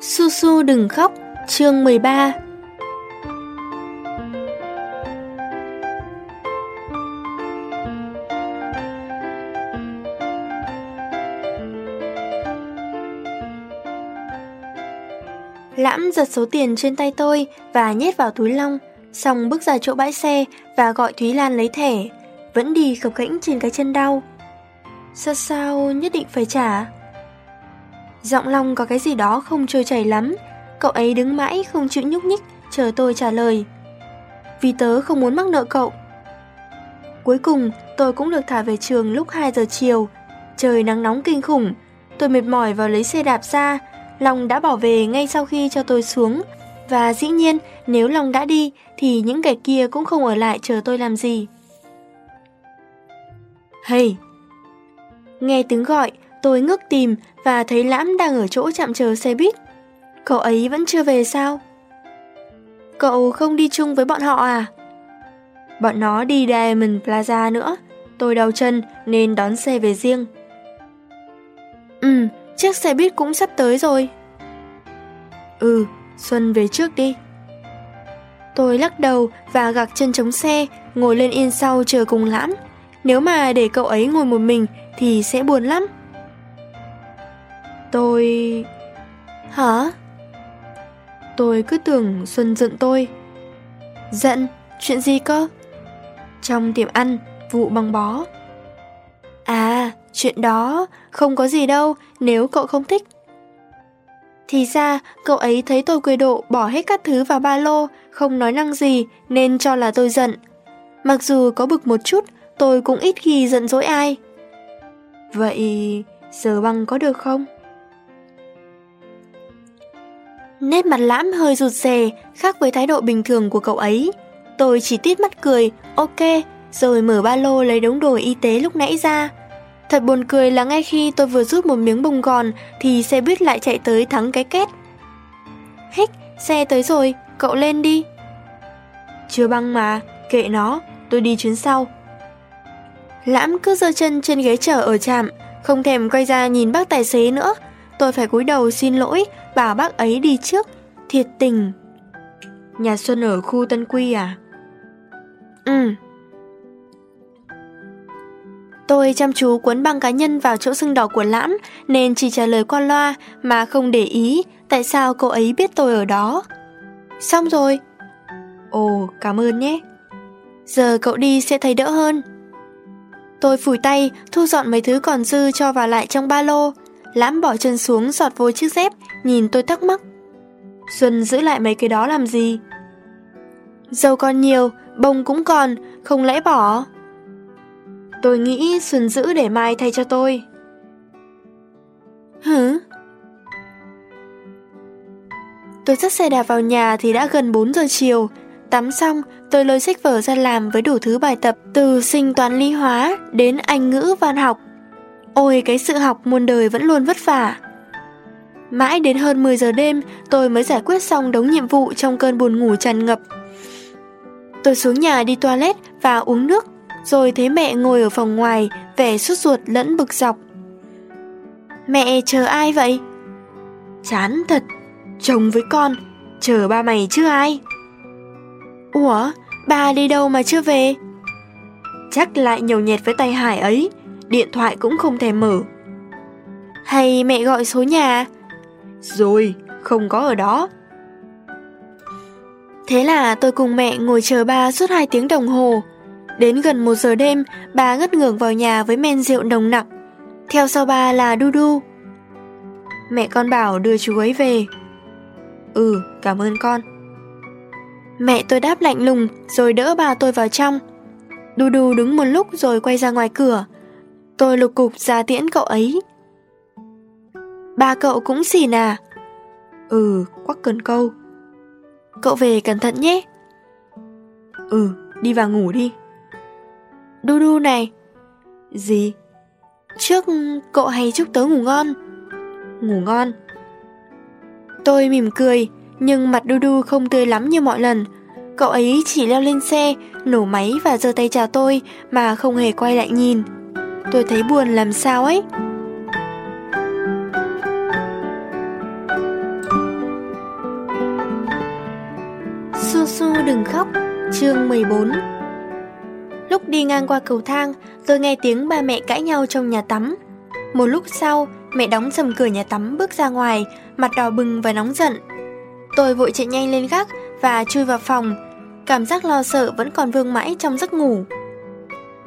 Su Su đừng khóc, chương 13 Lãm giật số tiền trên tay tôi và nhét vào túi long, xong bước ra chỗ bãi xe và gọi Thúy Lan lấy thẻ, vẫn đi khập khẽnh trên cái chân đau. Sao sao nhất định phải trả? Giọng Long có cái gì đó không trôi chảy lắm, cậu ấy đứng mãi không chịu nhúc nhích, chờ tôi trả lời. Vì tớ không muốn mắc nợ cậu. Cuối cùng, tôi cũng được thả về trường lúc 2 giờ chiều. Trời nắng nóng kinh khủng, tôi mệt mỏi vào lấy xe đạp ra, Long đã bỏ về ngay sau khi cho tôi xuống. Và dĩ nhiên, nếu Long đã đi, thì những kẻ kia cũng không ở lại chờ tôi làm gì. Hey! Nghe tiếng gọi, tôi ngước tìm và thấy Lãm đang ở chỗ chạm chờ xe buýt. Cậu ấy vẫn chưa về sao? Cậu không đi chung với bọn họ à? Bọn nó đi Diamond Plaza nữa. Tôi đau chân nên đón xe về riêng. Ừ, chiếc xe buýt cũng sắp tới rồi. Ừ, Xuân về trước đi. Tôi lắc đầu và gạc chân chống xe, ngồi lên yên sau chờ cùng lãm. Nếu mà để cậu ấy ngồi một mình thì sẽ buồn lắm. Tôi... Hả? Tôi cứ tưởng Xuân giận tôi. Giận? Chuyện gì cơ? Trong tiệm ăn, vụ băng bó. À, chuyện đó, không có gì đâu nếu cậu không thích. Thì ra, cậu ấy thấy tôi quê độ bỏ hết các thứ vào ba lô, không nói năng gì nên cho là tôi giận. Mặc dù có bực một chút, tôi cũng ít khi giận dỗi ai. Vậy giờ băng có được không? Nét mặt lãm hơi rụt rè, khác với thái độ bình thường của cậu ấy. Tôi chỉ tít mắt cười, ok, rồi mở ba lô lấy đống đồ y tế lúc nãy ra. Thật buồn cười là ngay khi tôi vừa rút một miếng bông gòn thì xe buýt lại chạy tới thắng cái két. Hích, xe tới rồi, cậu lên đi. Chưa băng mà, kệ nó, tôi đi chuyến sau. Lãm cứ giơ chân trên ghế chờ ở trạm, không thèm quay ra nhìn bác tài xế nữa. Tôi phải cúi đầu xin lỗi, bảo bác ấy đi trước. Thiệt tình. Nhà Xuân ở khu Tân Quy à? Ừ. Tôi chăm chú cuốn băng cá nhân vào chỗ sưng đỏ của Lãm nên chỉ trả lời qua loa mà không để ý tại sao cô ấy biết tôi ở đó. Xong rồi. Ồ, cảm ơn nhé. Giờ cậu đi sẽ thấy đỡ hơn. Tôi phủi tay, thu dọn mấy thứ còn dư cho vào lại trong ba lô. Lãm bỏ chân xuống giọt vô chiếc dép, nhìn tôi thắc mắc. Xuân giữ lại mấy cái đó làm gì? Dầu còn nhiều, bông cũng còn, không lẽ bỏ? Tôi nghĩ Xuân giữ để mai thay cho tôi. Hử? Tôi dắt xe đạp vào nhà thì đã gần 4 giờ chiều. Tắm xong, tôi lôi sách vở ra làm với đủ thứ bài tập từ sinh toán lý hóa đến Anh ngữ văn học. Ôi cái sự học muôn đời vẫn luôn vất vả. Mãi đến hơn 10 giờ đêm tôi mới giải quyết xong đống nhiệm vụ trong cơn buồn ngủ tràn ngập. Tôi xuống nhà đi toilet và uống nước, rồi thấy mẹ ngồi ở phòng ngoài, vẻ sốt ruột lẫn bực dọc. Mẹ chờ ai vậy? Chán thật, chồng với con, chờ ba mày chứ ai? Ủa, bà đi đâu mà chưa về? Chắc lại nhầu nhẹt với tay Hải ấy, điện thoại cũng không thèm mở. Hay mẹ gọi số nhà? Rồi, không có ở đó. Thế là tôi cùng mẹ ngồi chờ ba suốt 2 tiếng đồng hồ. Đến gần 1 giờ đêm, bà ngất ngưởng vào nhà với men rượu nồng nặc. Theo sau ba là Du Du. Mẹ con bảo đưa chú ấy về. Ừ, cảm ơn con. Mẹ tôi đáp lạnh lùng rồi đỡ bà tôi vào trong. Du Du đứng một lúc rồi quay ra ngoài cửa. Tôi lục cục ra tiễn cậu ấy. Ba cậu cũng xỉn à? Ừ, quắc cần câu. Cậu về cẩn thận nhé. Ừ, đi vào ngủ đi. Du Du này. Gì? Trước cậu hay chúc tớ ngủ ngon. Ngủ ngon. Tôi mỉm cười, nhưng mặt Du Du không tươi lắm như mọi lần. Cậu ấy chỉ leo lên xe, nổ máy và giơ tay chào tôi mà không hề quay lại nhìn tôi thấy buồn làm sao ấy. Su Su đừng khóc, chương 14 Lúc đi ngang qua cầu thang, tôi nghe tiếng ba mẹ cãi nhau trong nhà tắm. Một lúc sau, mẹ đóng sầm cửa nhà tắm bước ra ngoài, mặt đỏ bừng và nóng giận. Tôi vội chạy nhanh lên gác và chui vào phòng. Cảm giác lo sợ vẫn còn vương mãi trong giấc ngủ.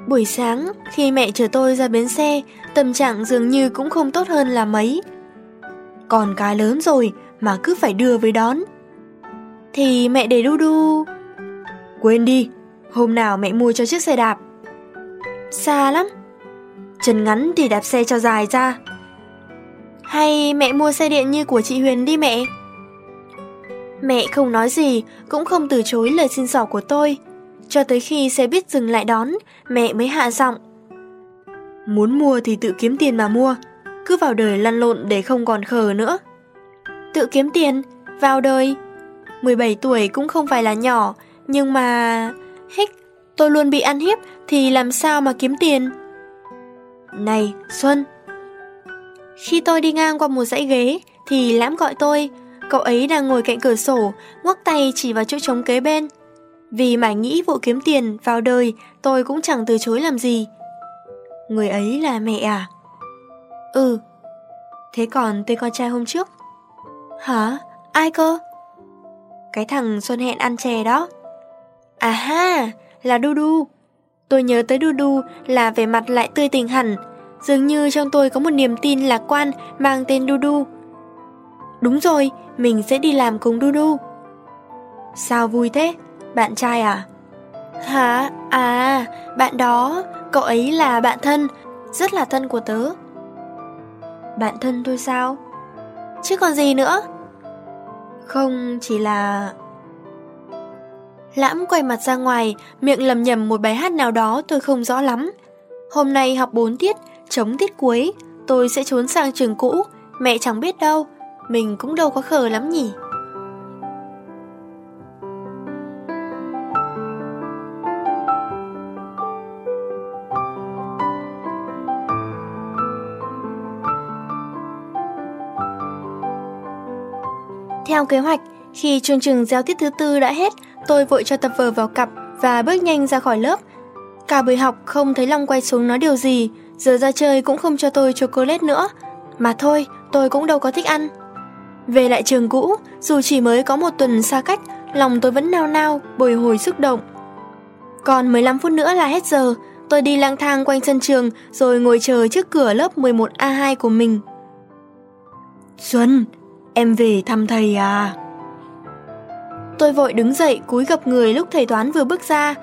Buổi sáng, khi mẹ chở tôi ra bến xe, tâm trạng dường như cũng không tốt hơn là mấy. Còn cái lớn rồi mà cứ phải đưa với đón. Thì mẹ để đu đu... Quên đi, hôm nào mẹ mua cho chiếc xe đạp. Xa lắm. Chân ngắn thì đạp xe cho dài ra. Hay mẹ mua xe điện như của chị Huyền đi mẹ. Mẹ không nói gì, cũng không từ chối lời xin xỏ của tôi. Cho tới khi xe buýt dừng lại đón, mẹ mới hạ giọng. Muốn mua thì tự kiếm tiền mà mua, cứ vào đời lăn lộn để không còn khờ nữa. Tự kiếm tiền, vào đời. 17 tuổi cũng không phải là nhỏ, nhưng mà... Hích, tôi luôn bị ăn hiếp thì làm sao mà kiếm tiền? Này, Xuân! Khi tôi đi ngang qua một dãy ghế thì Lãm gọi tôi, cậu ấy đang ngồi cạnh cửa sổ, ngoắc tay chỉ vào chỗ trống kế bên. Vì mải nghĩ vụ kiếm tiền vào đời, tôi cũng chẳng từ chối làm gì. Người ấy là mẹ à? Ừ. Thế còn tên con trai hôm trước? Hả? Ai cơ? Cái thằng Xuân hẹn ăn chè đó. À ha, là Du Du. Tôi nhớ tới Du Du là vẻ mặt lại tươi tỉnh hẳn, dường như trong tôi có một niềm tin lạc quan mang tên Du Du. Đúng rồi, mình sẽ đi làm cùng Du Du. Sao vui thế? Bạn trai à? Hả? À, bạn đó, cậu ấy là bạn thân, rất là thân của tớ. Bạn thân thôi sao? Chứ còn gì nữa? Không, chỉ là... Lãm quay mặt ra ngoài, miệng lầm nhầm một bài hát nào đó tôi không rõ lắm. Hôm nay học 4 tiết, chống tiết cuối, tôi sẽ trốn sang trường cũ, mẹ chẳng biết đâu, mình cũng đâu có khờ lắm nhỉ. Theo kế hoạch, khi chương trình giao tiết thứ tư đã hết, tôi vội cho tập vở vào cặp và bước nhanh ra khỏi lớp. Cả buổi học không thấy Long quay xuống nói điều gì, giờ ra chơi cũng không cho tôi chocolate nữa. Mà thôi, tôi cũng đâu có thích ăn. Về lại trường cũ, dù chỉ mới có một tuần xa cách, lòng tôi vẫn nao nao, bồi hồi xúc động. Còn 15 phút nữa là hết giờ, tôi đi lang thang quanh sân trường rồi ngồi chờ trước cửa lớp 11A2 của mình. Xuân, Em về thăm thầy à? Tôi vội đứng dậy cúi gặp người lúc thầy toán vừa bước ra.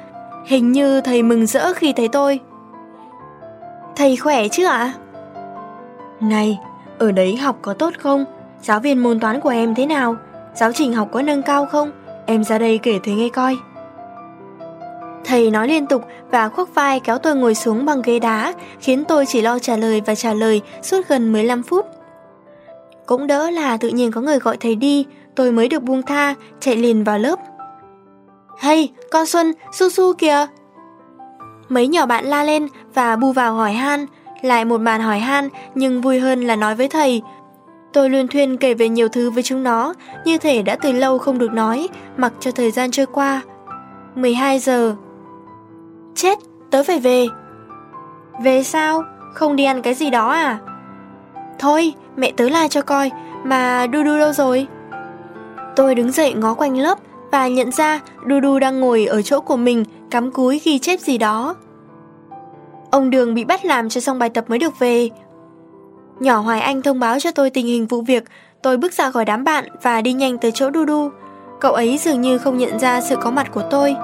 Hình như thầy mừng rỡ khi thấy tôi. Thầy khỏe chứ ạ? Này, ở đấy học có tốt không? Giáo viên môn toán của em thế nào? Giáo trình học có nâng cao không? Em ra đây kể thầy nghe coi. Thầy nói liên tục và khoác vai kéo tôi ngồi xuống bằng ghế đá, khiến tôi chỉ lo trả lời và trả lời suốt gần 15 phút. Cũng đỡ là tự nhiên có người gọi thầy đi, tôi mới được buông tha, chạy liền vào lớp. Hay, con Xuân, su su kìa! Mấy nhỏ bạn la lên và bu vào hỏi han, lại một màn hỏi han nhưng vui hơn là nói với thầy. Tôi luyên thuyên kể về nhiều thứ với chúng nó, như thể đã từ lâu không được nói, mặc cho thời gian trôi qua. 12 giờ. Chết, tớ phải về. Về sao? Không đi ăn cái gì đó à? Thôi, mẹ tớ la cho coi, mà Du Du đâu rồi? Tôi đứng dậy ngó quanh lớp và nhận ra Du Du đang ngồi ở chỗ của mình cắm cúi ghi chép gì đó. Ông Đường bị bắt làm cho xong bài tập mới được về. Nhỏ Hoài Anh thông báo cho tôi tình hình vụ việc, tôi bước ra khỏi đám bạn và đi nhanh tới chỗ Du Du. Cậu ấy dường như không nhận ra sự có mặt của tôi.